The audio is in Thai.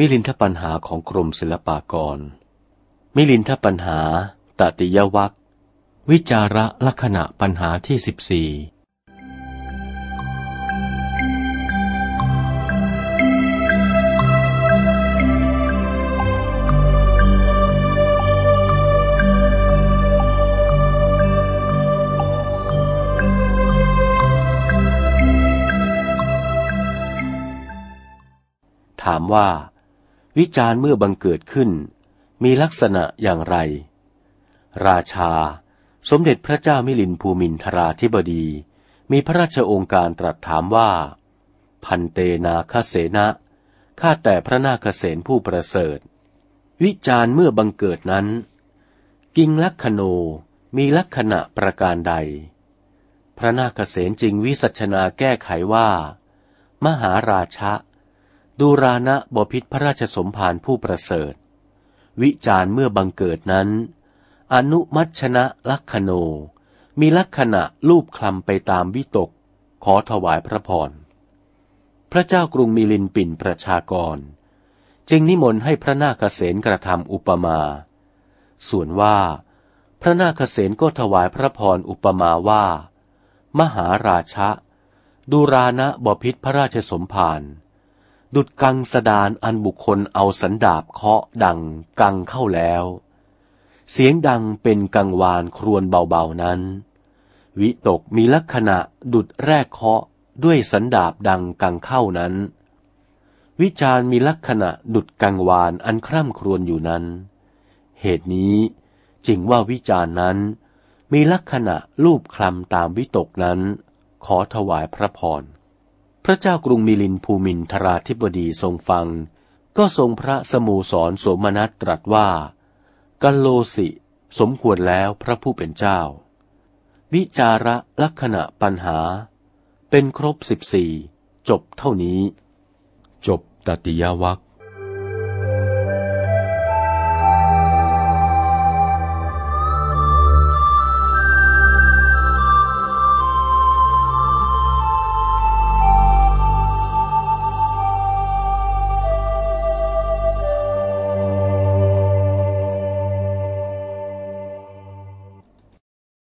มิลินทปัญหาของกรมศิลปากร มิลินทปัญหาตติยวัควิจาระลักษณะปัญหาที่สิบสี่ถามว่า วิจารณ์เมื่อบังเกิดขึ้น มีลักษณะอย่างไร ราชา สมเด็จพระเจ้ามิลินภูมินทราธิบดี มีพระราชองค์การตรัสถามว่า พันเตนาคเสนะข้าแต่พระนาคเสนผู้ประเสริฐ วิจารณ์เมื่อบังเกิดนั้น กิงลักขโนมีลักษณะประการใด พระนาคเสนจึงวิสัชนาแก้ไขว่า มหาราชะ ดูรานะบพิษพระราชสมภารผู้ประเสริฐ วิจารเมื่อบังเกิดนั้น อนุมัชนะลักขโน มีลักษณะรูปคลำไปตามวิตก ขอถวายพระพร พระเจ้ากรุงมิลินปินประชากร จึงนิมนต์ให้พระนาคเษนกระทำอุปมา ส่วนว่า พระนาคเษนก็ถวายพระพรอุปมาว่า มหาราชะดูรานะบพิษพระราชสมภาร ดุดกังสดานอันบุคคลเอาสันดาบเคาะดังกังเข้าแล้ว เสียงดังเป็นกังวานครวนเบาๆนั้น วิตกมีลักษณะดุดแรกเคาะด้วยสันดาบดังกังเข้านั้น วิจารมีลักษณะดุดกังวานอันคร่ำครวญอยู่นั้น เหตุนี้จึงว่าวิจารนั้น มีลักษณะรูปคลำตามวิตกนั้น ขอถวายพระพร พระเจ้ากรุงมิลินภูมินทราธิบดีทรงฟัง ก็ทรงพระสมูสอนสมนัตตรัสว่า กัลโลสิ สมควรแล้วพระผู้เป็นเจ้า วิจาระลักษณะปัญหา เป็นครบสิบสี่จบเท่านี้ จบตติยวัค